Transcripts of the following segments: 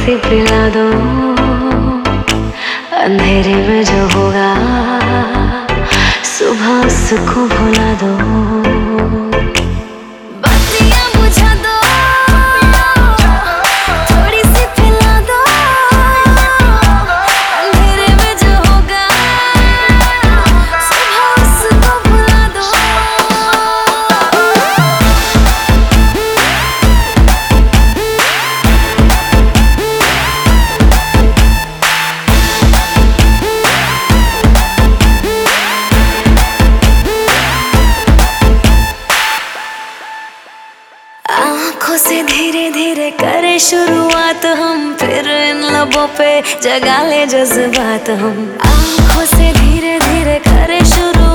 सी पिला दो। अंधेरे में जो होगा सुबह सुख भुला दो। आँखों से धीरे धीरे करे शुरुआत हम। फिर इन लबों पे जगा ले जज्बात हम। आँखों से धीरे धीरे करे शुरुआत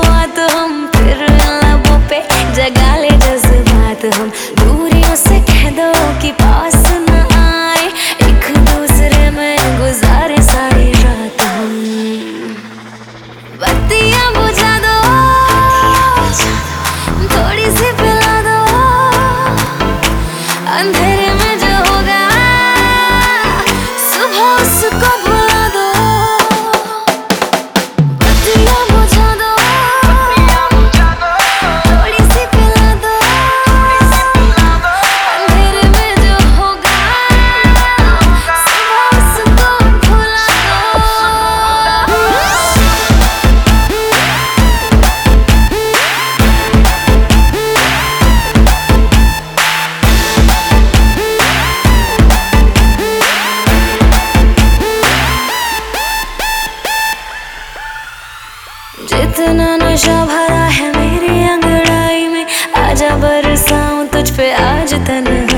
नशा भरा है मेरी अंगड़ाई में। आजा बरसाऊं तुझ पे आज तन्हाई।